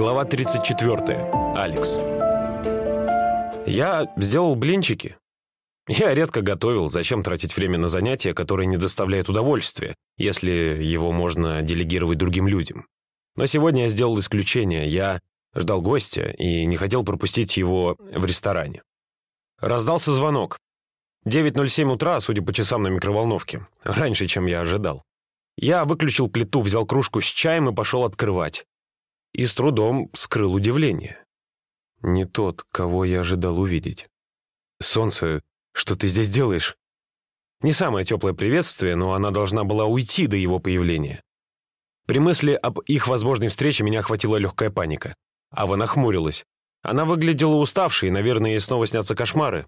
Глава 34. Алекс. Я сделал блинчики. Я редко готовил, зачем тратить время на занятия, которые не доставляют удовольствия, если его можно делегировать другим людям. Но сегодня я сделал исключение. Я ждал гостя и не хотел пропустить его в ресторане. Раздался звонок. 9.07 утра, судя по часам на микроволновке. Раньше, чем я ожидал. Я выключил плиту, взял кружку с чаем и пошел открывать и с трудом скрыл удивление. Не тот, кого я ожидал увидеть. «Солнце, что ты здесь делаешь?» Не самое теплое приветствие, но она должна была уйти до его появления. При мысли об их возможной встрече меня охватила легкая паника. Ава нахмурилась. Она выглядела уставшей, и, наверное, ей снова снятся кошмары.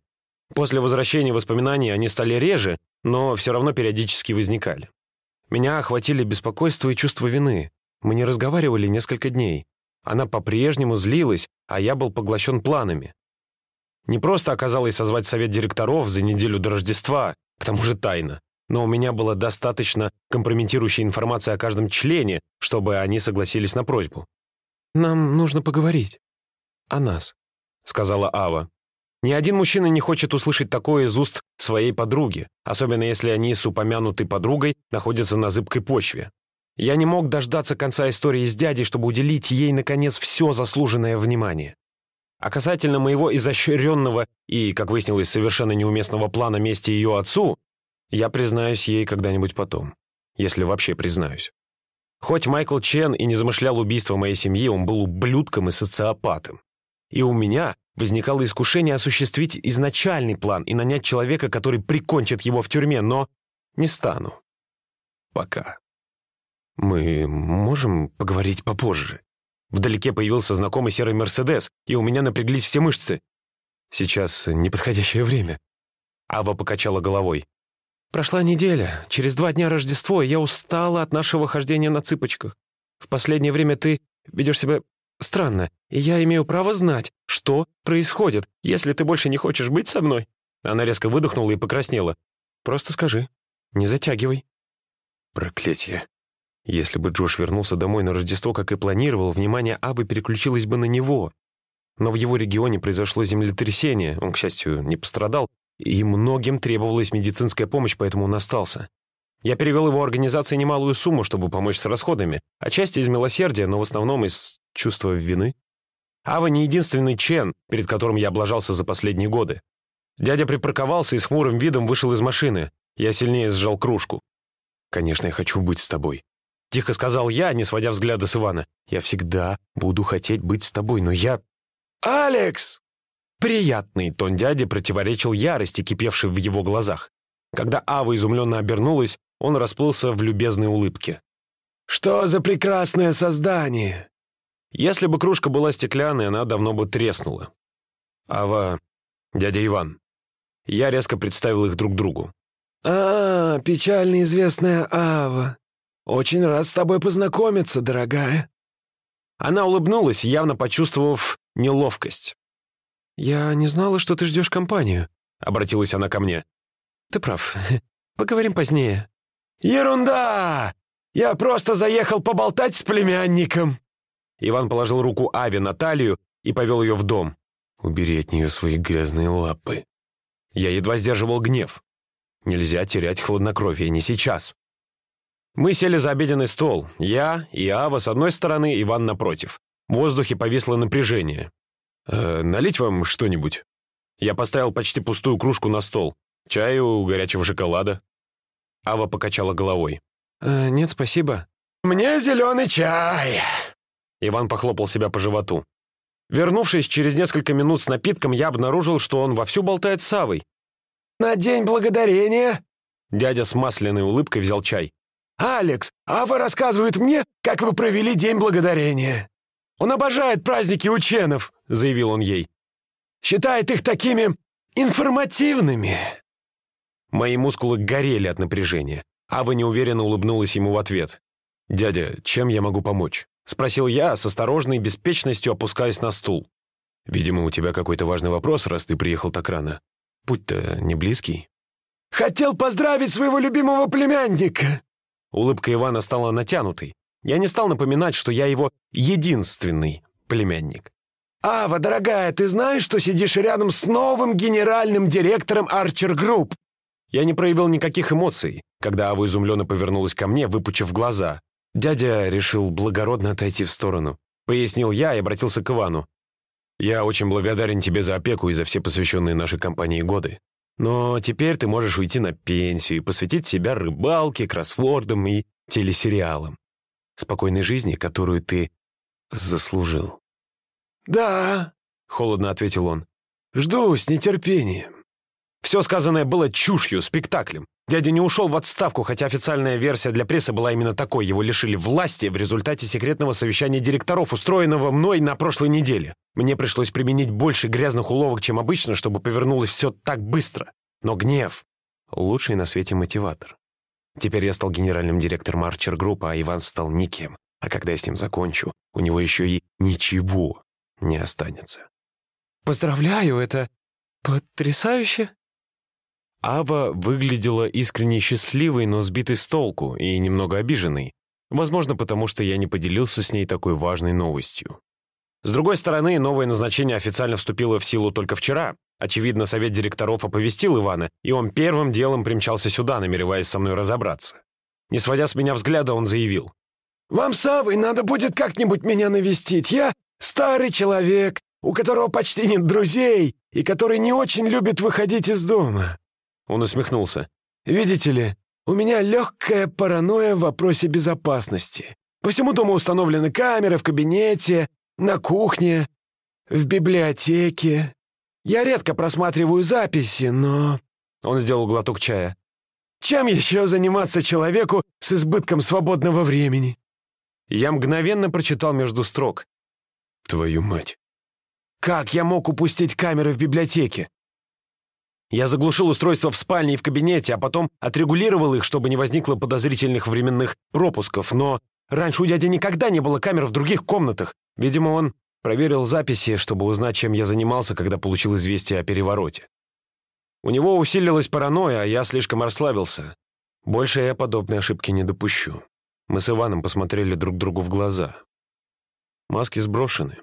После возвращения воспоминаний они стали реже, но все равно периодически возникали. Меня охватили беспокойство и чувство вины. Мы не разговаривали несколько дней. Она по-прежнему злилась, а я был поглощен планами. Не просто оказалось созвать совет директоров за неделю до Рождества, к тому же тайно, но у меня было достаточно компрометирующей информации о каждом члене, чтобы они согласились на просьбу. «Нам нужно поговорить. О нас», — сказала Ава. «Ни один мужчина не хочет услышать такое из уст своей подруги, особенно если они с упомянутой подругой находятся на зыбкой почве. Я не мог дождаться конца истории с дядей, чтобы уделить ей, наконец, все заслуженное внимание. А касательно моего изощренного и, как выяснилось, совершенно неуместного плана мести ее отцу, я признаюсь ей когда-нибудь потом, если вообще признаюсь. Хоть Майкл Чен и не замышлял убийство моей семьи, он был ублюдком и социопатом. И у меня возникало искушение осуществить изначальный план и нанять человека, который прикончит его в тюрьме, но не стану. Пока. «Мы можем поговорить попозже?» Вдалеке появился знакомый серый «Мерседес», и у меня напряглись все мышцы. «Сейчас неподходящее время». Ава покачала головой. «Прошла неделя. Через два дня Рождество, я устала от нашего хождения на цыпочках. В последнее время ты ведешь себя странно, и я имею право знать, что происходит, если ты больше не хочешь быть со мной». Она резко выдохнула и покраснела. «Просто скажи. Не затягивай». «Проклятие. Если бы Джош вернулся домой на Рождество, как и планировал, внимание Абы переключилось бы на него. Но в его регионе произошло землетрясение, он, к счастью, не пострадал, и многим требовалась медицинская помощь, поэтому он остался. Я перевел его организации немалую сумму, чтобы помочь с расходами, отчасти из милосердия, но в основном из чувства вины. Ава не единственный Чен, перед которым я облажался за последние годы. Дядя припарковался и с хмурым видом вышел из машины. Я сильнее сжал кружку. «Конечно, я хочу быть с тобой. Тихо сказал я, не сводя взгляда с Ивана. «Я всегда буду хотеть быть с тобой, но я...» «Алекс!» Приятный тон дяди противоречил ярости, кипевшей в его глазах. Когда Ава изумленно обернулась, он расплылся в любезной улыбке. «Что за прекрасное создание!» Если бы кружка была стеклянной, она давно бы треснула. «Ава, дядя Иван». Я резко представил их друг другу. «А, печально известная Ава. «Очень рад с тобой познакомиться, дорогая». Она улыбнулась, явно почувствовав неловкость. «Я не знала, что ты ждешь компанию», — обратилась она ко мне. «Ты прав. Поговорим позднее». «Ерунда! Я просто заехал поболтать с племянником». Иван положил руку Ави на талию и повел ее в дом. «Убери от нее свои грязные лапы». Я едва сдерживал гнев. Нельзя терять хладнокровие, не сейчас. Мы сели за обеденный стол. Я и Ава с одной стороны, Иван напротив. В воздухе повисло напряжение. «Э, «Налить вам что-нибудь?» Я поставил почти пустую кружку на стол. Чаю, горячего шоколада. Ава покачала головой. «Э, «Нет, спасибо». «Мне зеленый чай!» Иван похлопал себя по животу. Вернувшись через несколько минут с напитком, я обнаружил, что он вовсю болтает с Авой. «На день благодарения!» Дядя с масляной улыбкой взял чай. «Алекс, Ава рассказывает мне, как вы провели День Благодарения. Он обожает праздники ученов», — заявил он ей. «Считает их такими информативными». Мои мускулы горели от напряжения. Ава неуверенно улыбнулась ему в ответ. «Дядя, чем я могу помочь?» — спросил я, с осторожной беспечностью опускаясь на стул. «Видимо, у тебя какой-то важный вопрос, раз ты приехал так рано. Путь-то не близкий». «Хотел поздравить своего любимого племянника!» Улыбка Ивана стала натянутой. Я не стал напоминать, что я его единственный племянник. «Ава, дорогая, ты знаешь, что сидишь рядом с новым генеральным директором Арчер Групп?» Я не проявил никаких эмоций, когда Ава изумленно повернулась ко мне, выпучив глаза. Дядя решил благородно отойти в сторону. Пояснил я и обратился к Ивану. «Я очень благодарен тебе за опеку и за все посвященные нашей компании годы. Но теперь ты можешь уйти на пенсию и посвятить себя рыбалке, кроссвордам и телесериалам. Спокойной жизни, которую ты заслужил». «Да», — холодно ответил он. «Жду с нетерпением». Все сказанное было чушью, спектаклем. Дядя не ушел в отставку, хотя официальная версия для прессы была именно такой. Его лишили власти в результате секретного совещания директоров, устроенного мной на прошлой неделе. Мне пришлось применить больше грязных уловок, чем обычно, чтобы повернулось все так быстро. Но гнев — лучший на свете мотиватор. Теперь я стал генеральным директором Арчер Группа, а Иван стал никем. А когда я с ним закончу, у него еще и ничего не останется. «Поздравляю, это потрясающе!» Ава выглядела искренне счастливой, но сбитой с толку и немного обиженной. Возможно, потому что я не поделился с ней такой важной новостью. С другой стороны, новое назначение официально вступило в силу только вчера. Очевидно, совет директоров оповестил Ивана, и он первым делом примчался сюда, намереваясь со мной разобраться. Не сводя с меня взгляда, он заявил. «Вам с Авой надо будет как-нибудь меня навестить. Я старый человек, у которого почти нет друзей и который не очень любит выходить из дома. Он усмехнулся. «Видите ли, у меня легкая паранойя в вопросе безопасности. По всему дому установлены камеры в кабинете, на кухне, в библиотеке. Я редко просматриваю записи, но...» Он сделал глоток чая. «Чем еще заниматься человеку с избытком свободного времени?» Я мгновенно прочитал между строк. «Твою мать! Как я мог упустить камеры в библиотеке? Я заглушил устройство в спальне и в кабинете, а потом отрегулировал их, чтобы не возникло подозрительных временных пропусков, но раньше у дяди никогда не было камер в других комнатах. Видимо, он проверил записи, чтобы узнать, чем я занимался, когда получил известие о перевороте. У него усилилась паранойя, а я слишком расслабился. Больше я подобной ошибки не допущу. Мы с Иваном посмотрели друг другу в глаза. Маски сброшены.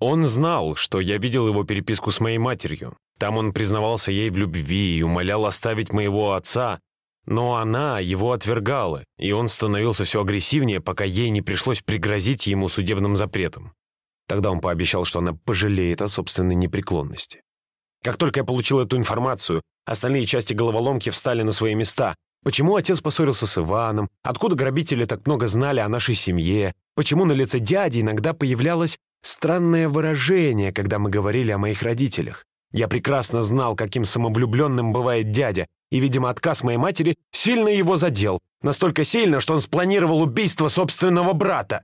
Он знал, что я видел его переписку с моей матерью, там он признавался ей в любви и умолял оставить моего отца, но она его отвергала, и он становился все агрессивнее, пока ей не пришлось пригрозить ему судебным запретом. Тогда он пообещал, что она пожалеет о собственной непреклонности. Как только я получил эту информацию, остальные части головоломки встали на свои места. Почему отец поссорился с Иваном? Откуда грабители так много знали о нашей семье? Почему на лице дяди иногда появлялось странное выражение, когда мы говорили о моих родителях? Я прекрасно знал, каким самовлюбленным бывает дядя, и, видимо, отказ моей матери сильно его задел. Настолько сильно, что он спланировал убийство собственного брата.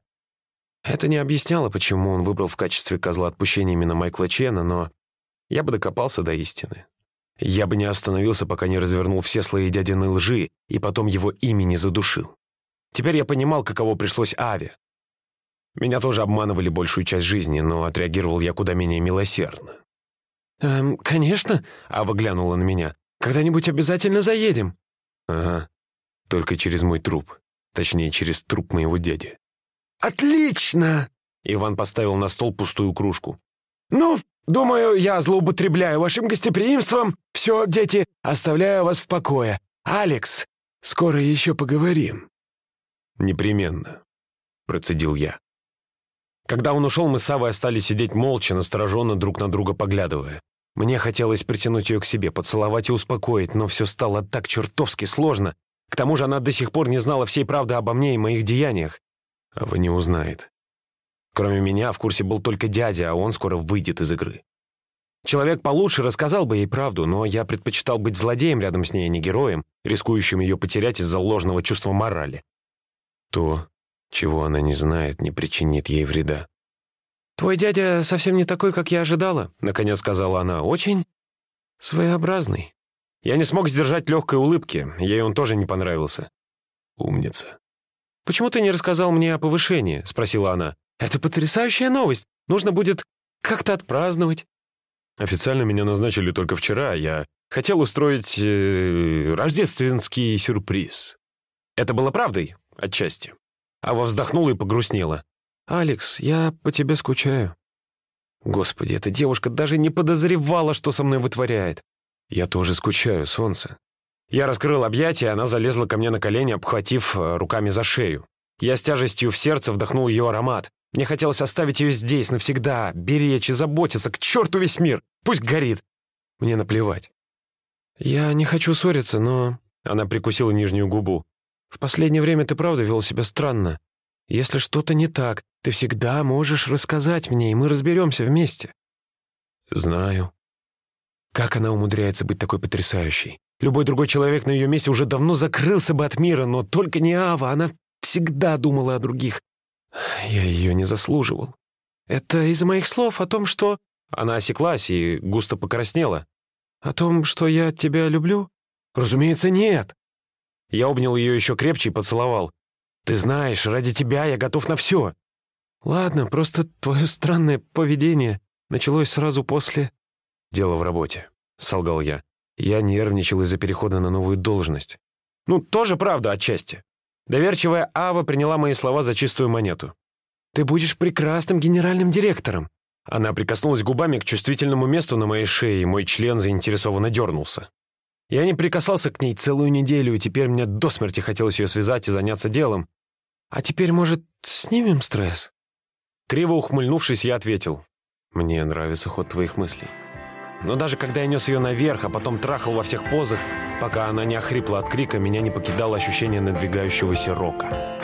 Это не объясняло, почему он выбрал в качестве козла отпущения именно Майкла Чена, но я бы докопался до истины. Я бы не остановился, пока не развернул все слои дядиной лжи и потом его имени задушил. Теперь я понимал, каково пришлось Аве. Меня тоже обманывали большую часть жизни, но отреагировал я куда менее милосердно. «Эм, конечно», — Ава глянула на меня. «Когда-нибудь обязательно заедем». «Ага, только через мой труп. Точнее, через труп моего дяди». «Отлично!» Иван поставил на стол пустую кружку. «Ну, думаю, я злоупотребляю вашим гостеприимством. Все, дети, оставляю вас в покое. Алекс, скоро еще поговорим». «Непременно», — процедил я. Когда он ушел, мы с Савой остались сидеть молча, настороженно друг на друга поглядывая. Мне хотелось притянуть ее к себе, поцеловать и успокоить, но все стало так чертовски сложно. К тому же она до сих пор не знала всей правды обо мне и моих деяниях. А вы не узнает. Кроме меня, в курсе был только дядя, а он скоро выйдет из игры. Человек получше рассказал бы ей правду, но я предпочитал быть злодеем рядом с ней, а не героем, рискующим ее потерять из-за ложного чувства морали. То, чего она не знает, не причинит ей вреда. «Твой дядя совсем не такой, как я ожидала», — наконец сказала она. «Очень своеобразный». Я не смог сдержать легкой улыбки, ей он тоже не понравился. «Умница». «Почему ты не рассказал мне о повышении?» — спросила она. «Это потрясающая новость. Нужно будет как-то отпраздновать». «Официально меня назначили только вчера. Я хотел устроить э, рождественский сюрприз». Это было правдой, отчасти. Ава вздохнула и погрустнела. «Алекс, я по тебе скучаю». Господи, эта девушка даже не подозревала, что со мной вытворяет. Я тоже скучаю, солнце. Я раскрыл объятия, она залезла ко мне на колени, обхватив э, руками за шею. Я с тяжестью в сердце вдохнул ее аромат. Мне хотелось оставить ее здесь навсегда, беречь и заботиться, к черту весь мир. Пусть горит. Мне наплевать. Я не хочу ссориться, но... Она прикусила нижнюю губу. В последнее время ты правда вел себя странно. Если что-то не так, ты всегда можешь рассказать мне, и мы разберемся вместе. Знаю. Как она умудряется быть такой потрясающей? Любой другой человек на ее месте уже давно закрылся бы от мира, но только не Ава, она всегда думала о других. Я ее не заслуживал. Это из-за моих слов о том, что... Она осеклась и густо покраснела. О том, что я тебя люблю? Разумеется, нет. Я обнял ее еще крепче и поцеловал. Ты знаешь, ради тебя я готов на все. Ладно, просто твое странное поведение началось сразу после... Дело в работе, солгал я. Я нервничал из-за перехода на новую должность. Ну, тоже правда отчасти. Доверчивая Ава приняла мои слова за чистую монету. «Ты будешь прекрасным генеральным директором!» Она прикоснулась губами к чувствительному месту на моей шее, и мой член заинтересованно дернулся. Я не прикасался к ней целую неделю, и теперь мне до смерти хотелось ее связать и заняться делом. «А теперь, может, снимем стресс?» Криво ухмыльнувшись, я ответил. «Мне нравится ход твоих мыслей». Но даже когда я нес ее наверх, а потом трахал во всех позах, пока она не охрипла от крика, меня не покидало ощущение надвигающегося рока.